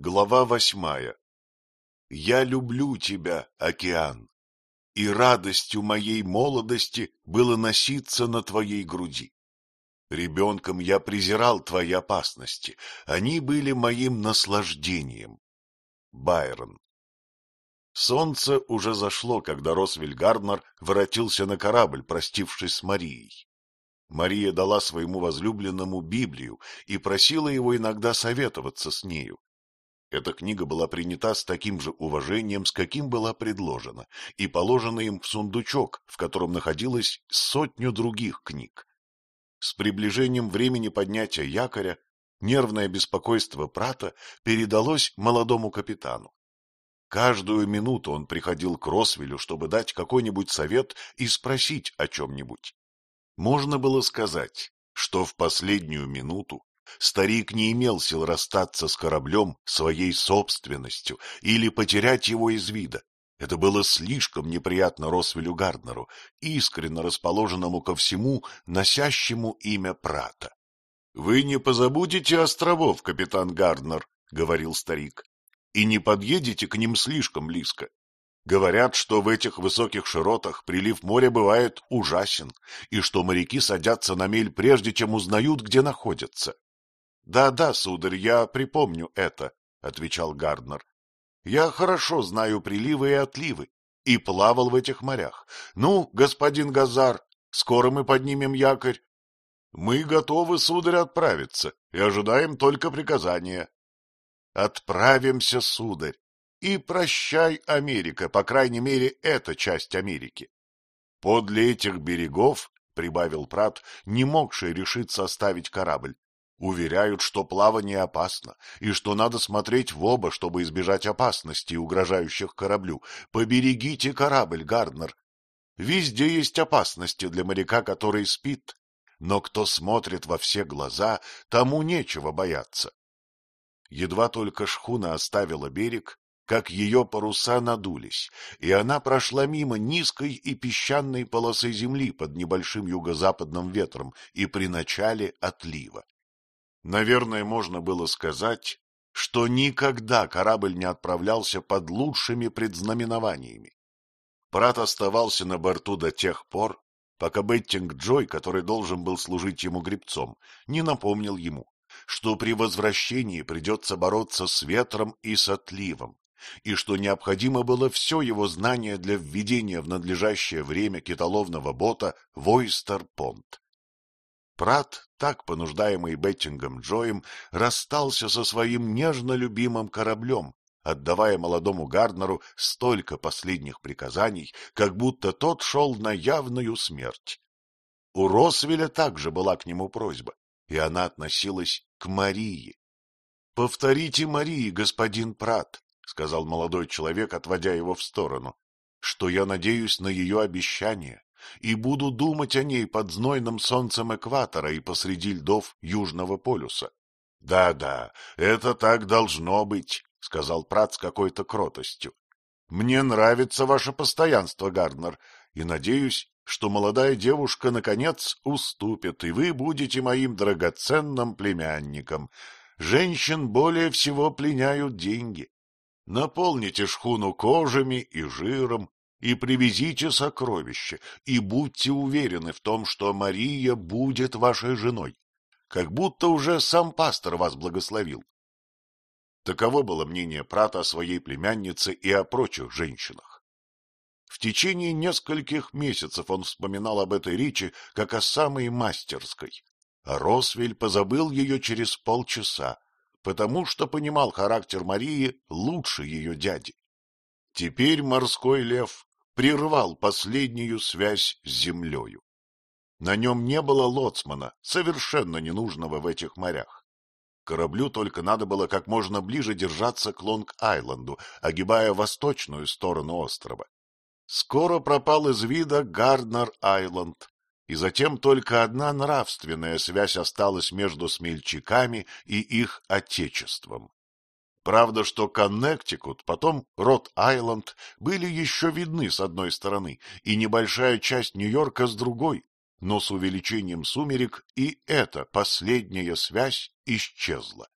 Глава восьмая Я люблю тебя, океан, и радостью моей молодости было носиться на твоей груди. Ребенком я презирал твои опасности, они были моим наслаждением. Байрон Солнце уже зашло, когда Росвель Гарднер воротился на корабль, простившись с Марией. Мария дала своему возлюбленному Библию и просила его иногда советоваться с нею. Эта книга была принята с таким же уважением, с каким была предложена, и положена им в сундучок, в котором находилось сотню других книг. С приближением времени поднятия якоря нервное беспокойство Прата передалось молодому капитану. Каждую минуту он приходил к Росвелю, чтобы дать какой-нибудь совет и спросить о чем-нибудь. Можно было сказать, что в последнюю минуту Старик не имел сил расстаться с кораблем своей собственностью или потерять его из вида. Это было слишком неприятно Росвелю Гарднеру, искренне расположенному ко всему, носящему имя Прата. — Вы не позабудете островов, капитан Гарднер, — говорил старик, — и не подъедете к ним слишком близко. Говорят, что в этих высоких широтах прилив моря бывает ужасен, и что моряки садятся на мель прежде, чем узнают, где находятся. Да, да, сударь, я припомню это, — отвечал Гарднер. — Я хорошо знаю приливы и отливы и плавал в этих морях. Ну, господин Газар, скоро мы поднимем якорь. — Мы готовы, сударь, отправиться и ожидаем только приказания. — Отправимся, сударь, и прощай, Америка, по крайней мере, эта часть Америки. Подле этих берегов, — прибавил Прат, не могший решиться оставить корабль, Уверяют, что плавание опасно, и что надо смотреть в оба, чтобы избежать опасностей, угрожающих кораблю. Поберегите корабль, Гарднер. Везде есть опасности для моряка, который спит, но кто смотрит во все глаза, тому нечего бояться. Едва только шхуна оставила берег, как ее паруса надулись, и она прошла мимо низкой и песчаной полосы земли под небольшим юго-западным ветром и при начале отлива. Наверное, можно было сказать, что никогда корабль не отправлялся под лучшими предзнаменованиями. Прат оставался на борту до тех пор, пока Беттинг Джой, который должен был служить ему гребцом, не напомнил ему, что при возвращении придется бороться с ветром и с отливом, и что необходимо было все его знание для введения в надлежащее время китоловного бота в Ойстер-Понт. Прат, так понуждаемый Беттингом Джоем, расстался со своим нежно любимым кораблем, отдавая молодому Гарднеру столько последних приказаний, как будто тот шел на явную смерть. У Росвеля также была к нему просьба, и она относилась к Марии. — Повторите Марии, господин Прат, — сказал молодой человек, отводя его в сторону, — что я надеюсь на ее обещание и буду думать о ней под знойным солнцем экватора и посреди льдов Южного полюса. Да, — Да-да, это так должно быть, — сказал Прат с какой-то кротостью. — Мне нравится ваше постоянство, Гарднер, и надеюсь, что молодая девушка, наконец, уступит, и вы будете моим драгоценным племянником. Женщин более всего пленяют деньги. Наполните шхуну кожами и жиром, и привезите сокровища, и будьте уверены в том, что Мария будет вашей женой, как будто уже сам пастор вас благословил. Таково было мнение Прата о своей племяннице и о прочих женщинах. В течение нескольких месяцев он вспоминал об этой речи как о самой мастерской, а Росвель позабыл ее через полчаса, потому что понимал характер Марии лучше ее дяди. Теперь морской лев прервал последнюю связь с землею. На нем не было лоцмана, совершенно ненужного в этих морях. Кораблю только надо было как можно ближе держаться к Лонг-Айленду, огибая восточную сторону острова. Скоро пропал из вида Гарднер-Айленд, и затем только одна нравственная связь осталась между смельчаками и их отечеством. Правда, что Коннектикут, потом Рот-Айленд были еще видны с одной стороны, и небольшая часть Нью-Йорка с другой, но с увеличением сумерек и эта последняя связь исчезла.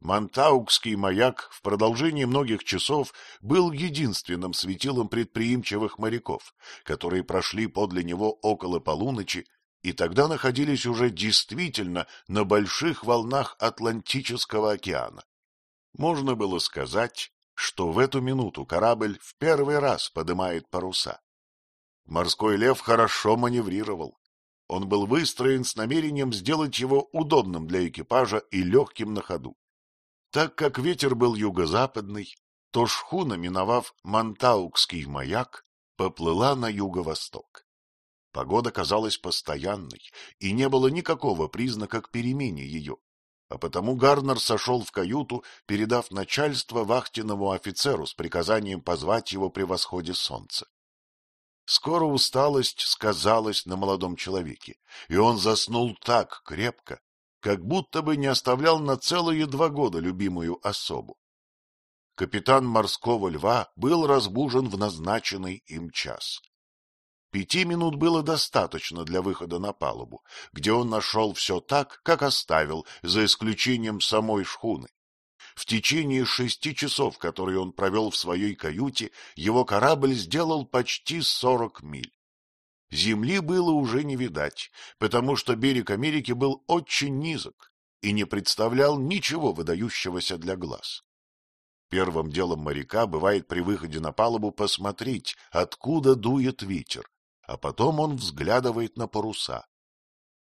Монтаукский маяк в продолжении многих часов был единственным светилом предприимчивых моряков, которые прошли подле него около полуночи и тогда находились уже действительно на больших волнах Атлантического океана. Можно было сказать, что в эту минуту корабль в первый раз поднимает паруса. Морской лев хорошо маневрировал. Он был выстроен с намерением сделать его удобным для экипажа и легким на ходу. Так как ветер был юго-западный, то шхуна, миновав Монтаукский маяк, поплыла на юго-восток. Погода казалась постоянной, и не было никакого признака к перемене ее, а потому Гарнер сошел в каюту, передав начальство вахтенному офицеру с приказанием позвать его при восходе солнца. Скоро усталость сказалась на молодом человеке, и он заснул так крепко, как будто бы не оставлял на целые два года любимую особу. Капитан морского льва был разбужен в назначенный им час. Пяти минут было достаточно для выхода на палубу, где он нашел все так, как оставил, за исключением самой шхуны. В течение шести часов, которые он провел в своей каюте, его корабль сделал почти сорок миль. Земли было уже не видать, потому что берег Америки был очень низок и не представлял ничего выдающегося для глаз. Первым делом моряка бывает при выходе на палубу посмотреть, откуда дует ветер, а потом он взглядывает на паруса.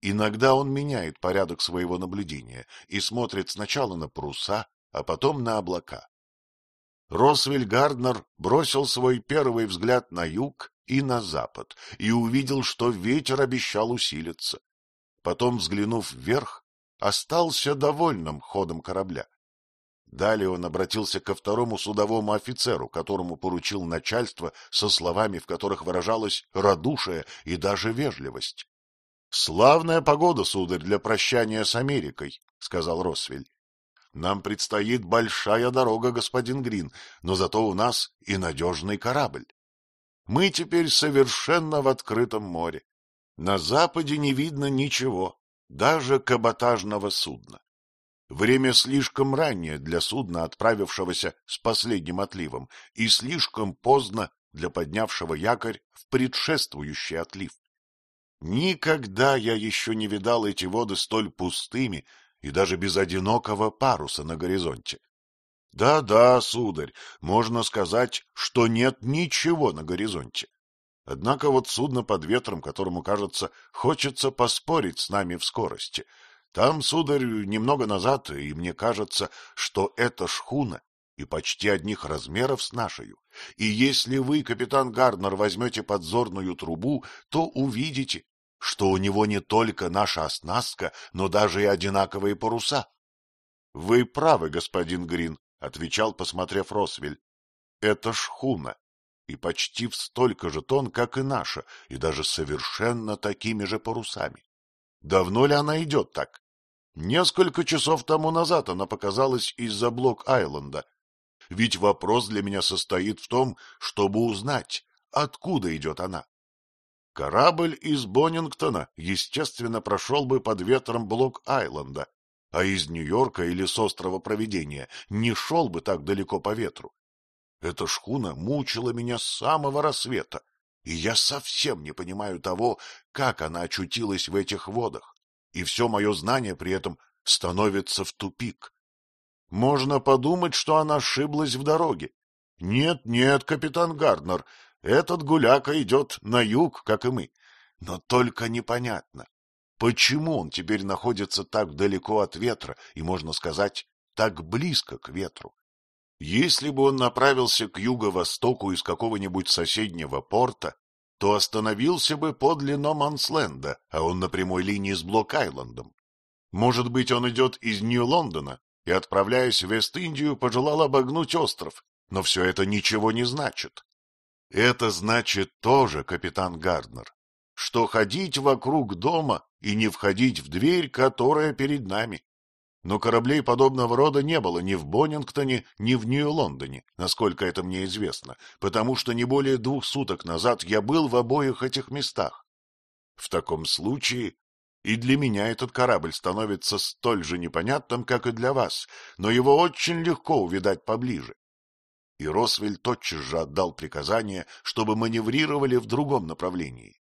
Иногда он меняет порядок своего наблюдения и смотрит сначала на паруса, а потом на облака. Росвель Гарднер бросил свой первый взгляд на юг и на запад и увидел, что ветер обещал усилиться. Потом, взглянув вверх, остался довольным ходом корабля. Далее он обратился ко второму судовому офицеру, которому поручил начальство со словами, в которых выражалась радушие и даже вежливость. — Славная погода, сударь, для прощания с Америкой, — сказал Росвель. — Нам предстоит большая дорога, господин Грин, но зато у нас и надежный корабль. Мы теперь совершенно в открытом море. На западе не видно ничего, даже каботажного судна. Время слишком раннее для судна, отправившегося с последним отливом, и слишком поздно для поднявшего якорь в предшествующий отлив. Никогда я еще не видал эти воды столь пустыми и даже без одинокого паруса на горизонте. Да-да, сударь, можно сказать, что нет ничего на горизонте. Однако вот судно под ветром, которому, кажется, хочется поспорить с нами в скорости — там, сударь, немного назад, и мне кажется, что эта шхуна и почти одних размеров с нашею. И если вы, капитан Гарднер, возьмете подзорную трубу, то увидите, что у него не только наша оснастка, но даже и одинаковые паруса. — Вы правы, господин Грин, — отвечал, посмотрев Росвель. — Это шхуна, и почти в столько же тон, как и наша, и даже совершенно такими же парусами. Давно ли она идет так? Несколько часов тому назад она показалась из-за Блок-Айленда. Ведь вопрос для меня состоит в том, чтобы узнать, откуда идет она. Корабль из Боннингтона, естественно, прошел бы под ветром Блок-Айленда, а из Нью-Йорка или с острова Провидения не шел бы так далеко по ветру. Эта шхуна мучила меня с самого рассвета, и я совсем не понимаю того, как она очутилась в этих водах и все мое знание при этом становится в тупик. Можно подумать, что она ошиблась в дороге. Нет, нет, капитан Гарднер, этот гуляка идет на юг, как и мы. Но только непонятно, почему он теперь находится так далеко от ветра и, можно сказать, так близко к ветру. Если бы он направился к юго-востоку из какого-нибудь соседнего порта, то остановился бы подле Номансленда, а он на прямой линии с Блок-Айлендом. Может быть, он идет из Нью-Лондона и, отправляясь в Вест-Индию, пожелал обогнуть остров, но все это ничего не значит. Это значит тоже, капитан Гарднер, что ходить вокруг дома и не входить в дверь, которая перед нами но кораблей подобного рода не было ни в Боннингтоне, ни в Нью-Лондоне, насколько это мне известно, потому что не более двух суток назад я был в обоих этих местах. В таком случае И для меня этот корабль становится столь же непонятным, как и для вас, но его очень легко увидать поближе. И Росвель тотчас же отдал приказание, чтобы маневрировали в другом направлении.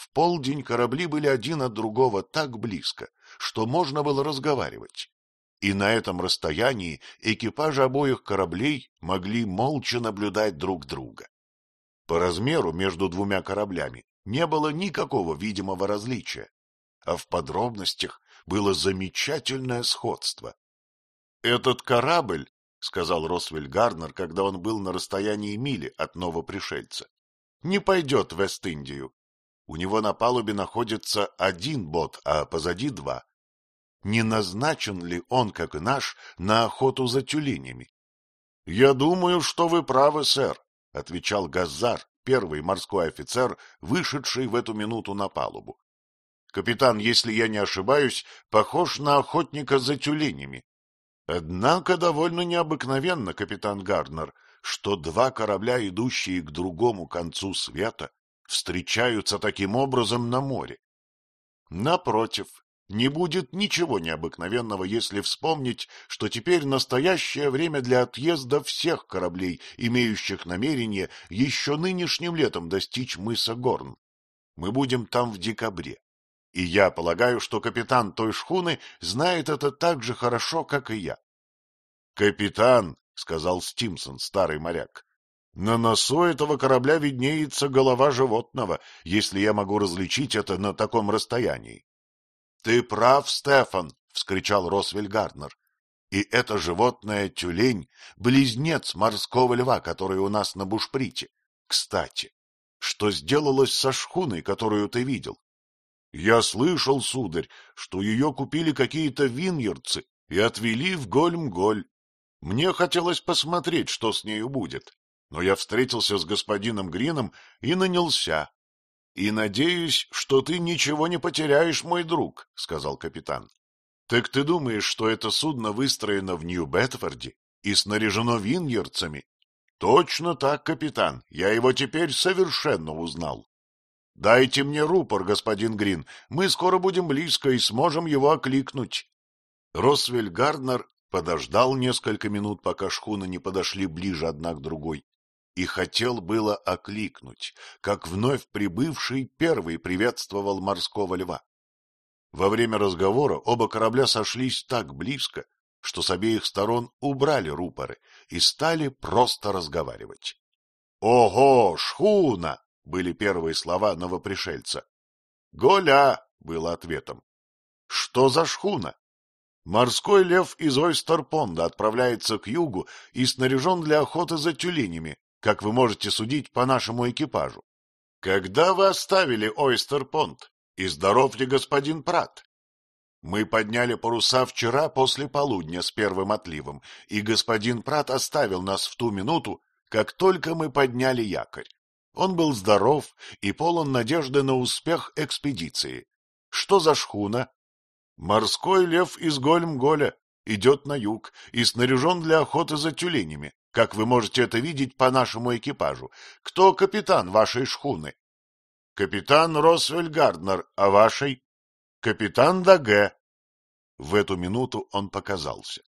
В полдень корабли были один от другого так близко, что можно было разговаривать. И на этом расстоянии экипажи обоих кораблей могли молча наблюдать друг друга. По размеру между двумя кораблями не было никакого видимого различия, а в подробностях было замечательное сходство. Этот корабль, — сказал Росвель Гарнер, когда он был на расстоянии мили от новопришельца, — не пойдет в Вест-Индию. У него на палубе находится один бот, а позади два. Не назначен ли он, как и наш, на охоту за тюленями? — Я думаю, что вы правы, сэр, — отвечал Газар, первый морской офицер, вышедший в эту минуту на палубу. Капитан, если я не ошибаюсь, похож на охотника за тюленями. Однако довольно необыкновенно, капитан Гарднер, что два корабля, идущие к другому концу света, встречаются таким образом на море. Напротив, не будет ничего необыкновенного, если вспомнить, что теперь настоящее время для отъезда всех кораблей, имеющих намерение еще нынешним летом достичь мыса Горн. Мы будем там в декабре. И я полагаю, что капитан той шхуны знает это так же хорошо, как и я. — Капитан, — сказал Стимсон, старый моряк, — на носу этого корабля виднеется голова животного, если я могу различить это на таком расстоянии. — Ты прав, Стефан, — вскричал Росвель Гарднер. — И это животное тюлень — близнец морского льва, который у нас на бушприте. Кстати, что сделалось со шхуной, которую ты видел? Я слышал, сударь, что ее купили какие-то виньерцы и отвели в Гольмголь. Мне хотелось посмотреть, что с нею будет, но я встретился с господином Грином и нанялся. — И надеюсь, что ты ничего не потеряешь, мой друг, — сказал капитан. — Так ты думаешь, что это судно выстроено в Нью-Бетфорде и снаряжено виньерцами? — Точно так, капитан, я его теперь совершенно узнал. — Дайте мне рупор, господин Грин, мы скоро будем близко и сможем его окликнуть. Росвель Гарднер подождал несколько минут, пока шхуны не подошли ближе одна к другой, и хотел было окликнуть, как вновь прибывший первый приветствовал морского льва. Во время разговора оба корабля сошлись так близко, что с обеих сторон убрали рупоры и стали просто разговаривать. — Ого, шхуна! были первые слова новопришельца. «Голя!» — было ответом. «Что за шхуна?» «Морской лев из Ойстерпонда отправляется к югу и снаряжен для охоты за тюленями, как вы можете судить по нашему экипажу. Когда вы оставили Ойстерпонд? И здоров ли господин Прат?» Мы подняли паруса вчера после полудня с первым отливом, и господин Прат оставил нас в ту минуту, как только мы подняли якорь. Он был здоров и полон надежды на успех экспедиции. Что за шхуна? Морской лев из Гольмголя идет на юг и снаряжен для охоты за тюленями, как вы можете это видеть по нашему экипажу. Кто капитан вашей шхуны? Капитан Росвель Гарднер, а вашей? Капитан Даге. В эту минуту он показался.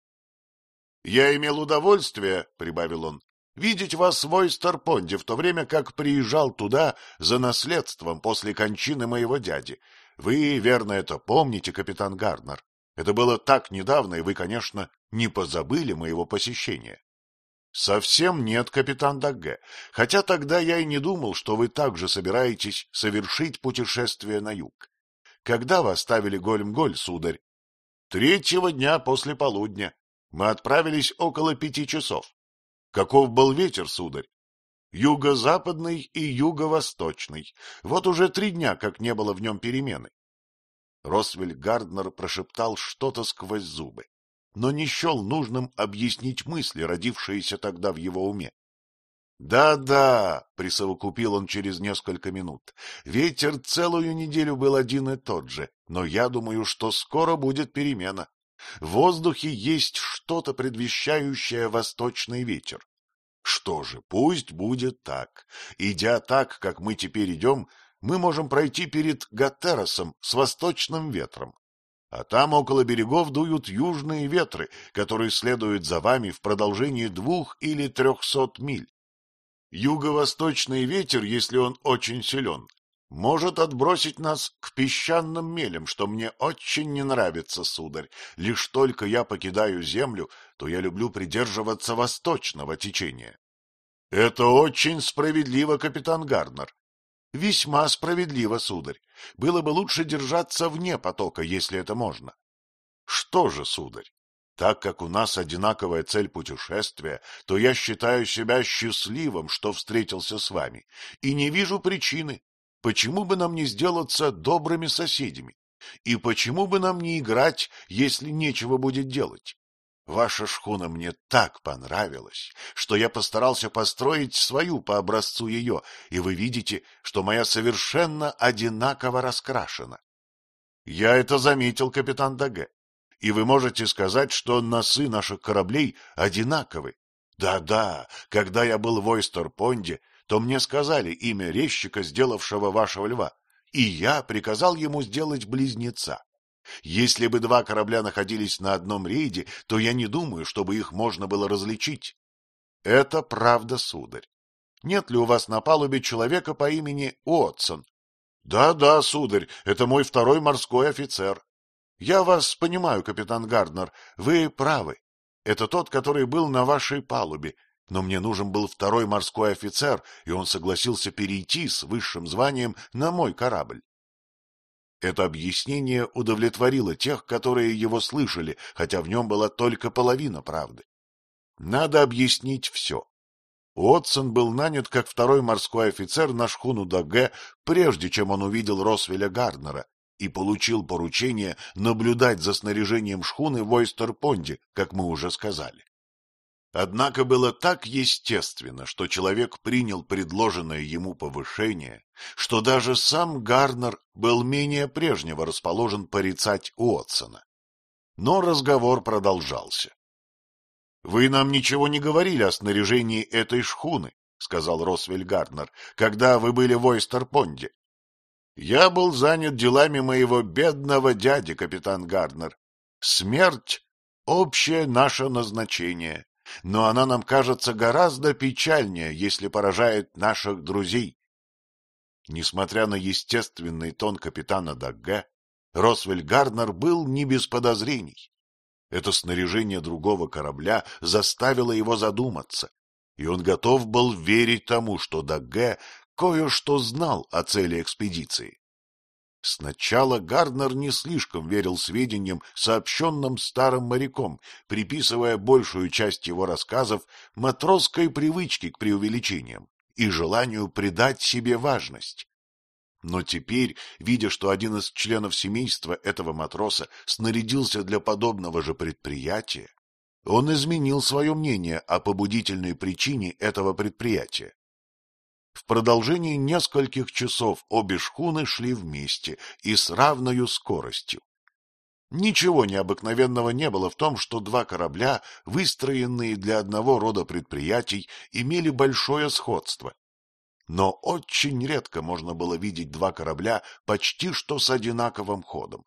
— Я имел удовольствие, — прибавил он, видеть вас в Ойстерпонде, в то время как приезжал туда за наследством после кончины моего дяди. Вы, верно, это помните, капитан Гарднер. Это было так недавно, и вы, конечно, не позабыли моего посещения. — Совсем нет, капитан Дагге, хотя тогда я и не думал, что вы также собираетесь совершить путешествие на юг. Когда вы оставили Гольмголь, сударь? — Третьего дня после полудня. Мы отправились около пяти часов. Каков был ветер, сударь? Юго-западный и юго-восточный. Вот уже три дня, как не было в нем перемены. Росвель Гарднер прошептал что-то сквозь зубы, но не счел нужным объяснить мысли, родившиеся тогда в его уме. «Да-да», — присовокупил он через несколько минут, — «ветер целую неделю был один и тот же, но я думаю, что скоро будет перемена. В воздухе есть что-то, предвещающее восточный ветер. Что же, пусть будет так. Идя так, как мы теперь идем, мы можем пройти перед Гатеросом с восточным ветром. А там около берегов дуют южные ветры, которые следуют за вами в продолжении двух или трехсот миль. Юго-восточный ветер, если он очень силен, может отбросить нас к песчаным мелям, что мне очень не нравится, сударь. Лишь только я покидаю землю, то я люблю придерживаться восточного течения. — Это очень справедливо, капитан Гарднер. — Весьма справедливо, сударь. Было бы лучше держаться вне потока, если это можно. — Что же, сударь, так как у нас одинаковая цель путешествия, то я считаю себя счастливым, что встретился с вами, и не вижу причины, почему бы нам не сделаться добрыми соседями, и почему бы нам не играть, если нечего будет делать. Ваша шхуна мне так понравилась, что я постарался построить свою по образцу ее, и вы видите, что моя совершенно одинаково раскрашена. Я это заметил, капитан Даге, и вы можете сказать, что носы наших кораблей одинаковы. Да-да, когда я был в Ойстер-Понде, то мне сказали имя резчика, сделавшего вашего льва, и я приказал ему сделать близнеца. Если бы два корабля находились на одном рейде, то я не думаю, чтобы их можно было различить. Это правда, сударь. Нет ли у вас на палубе человека по имени Уотсон? Да, да, сударь, это мой второй морской офицер. Я вас понимаю, капитан Гарднер, вы правы. Это тот, который был на вашей палубе, но мне нужен был второй морской офицер, и он согласился перейти с высшим званием на мой корабль. Это объяснение удовлетворило тех, которые его слышали, хотя в нем была только половина правды. Надо объяснить все. Уотсон был нанят как второй морской офицер на шхуну Даге, прежде чем он увидел Росвеля Гарднера, и получил поручение наблюдать за снаряжением шхуны в Ойстер-Понде, как мы уже сказали. Однако было так естественно, что человек принял предложенное ему повышение, что даже сам Гарнер был менее прежнего расположен порицать Уотсона. Но разговор продолжался. — Вы нам ничего не говорили о снаряжении этой шхуны, — сказал Росвель Гарднер, — когда вы были в Ойстерпонде. — Я был занят делами моего бедного дяди, капитан Гарднер. Смерть — общее наше назначение но она нам кажется гораздо печальнее, если поражает наших друзей. Несмотря на естественный тон капитана Дагге, Росвель Гарднер был не без подозрений. Это снаряжение другого корабля заставило его задуматься, и он готов был верить тому, что Дагге кое-что знал о цели экспедиции. Сначала Гарднер не слишком верил сведениям, сообщенным старым моряком, приписывая большую часть его рассказов матросской привычке к преувеличениям и желанию придать себе важность. Но теперь, видя, что один из членов семейства этого матроса снарядился для подобного же предприятия, он изменил свое мнение о побудительной причине этого предприятия. В продолжении нескольких часов обе шхуны шли вместе и с равною скоростью. Ничего необыкновенного не было в том, что два корабля, выстроенные для одного рода предприятий, имели большое сходство. Но очень редко можно было видеть два корабля почти что с одинаковым ходом.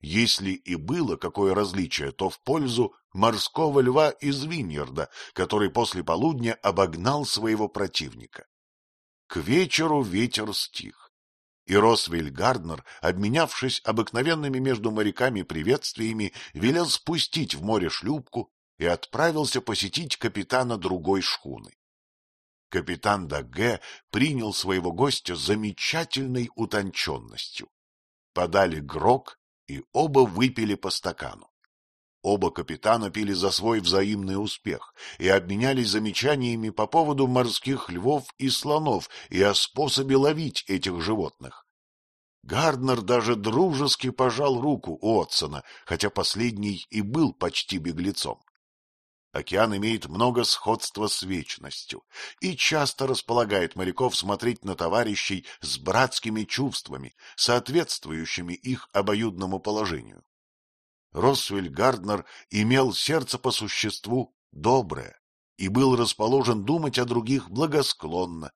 Если и было какое различие, то в пользу морского льва из Виньерда, который после полудня обогнал своего противника. К вечеру ветер стих, и Росвель Гарднер, обменявшись обыкновенными между моряками приветствиями, велел спустить в море шлюпку и отправился посетить капитана другой шхуны. Капитан Дагге принял своего гостя с замечательной утонченностью. Подали грок, и оба выпили по стакану. Оба капитана пили за свой взаимный успех и обменялись замечаниями по поводу морских львов и слонов и о способе ловить этих животных. Гарднер даже дружески пожал руку Уотсона, хотя последний и был почти беглецом. Океан имеет много сходства с вечностью и часто располагает моряков смотреть на товарищей с братскими чувствами, соответствующими их обоюдному положению. Росвель Гарднер имел сердце по существу доброе и был расположен думать о других благосклонно,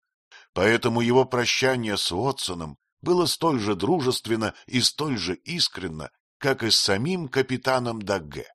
поэтому его прощание с Уотсоном было столь же дружественно и столь же искренно, как и с самим капитаном Дагге.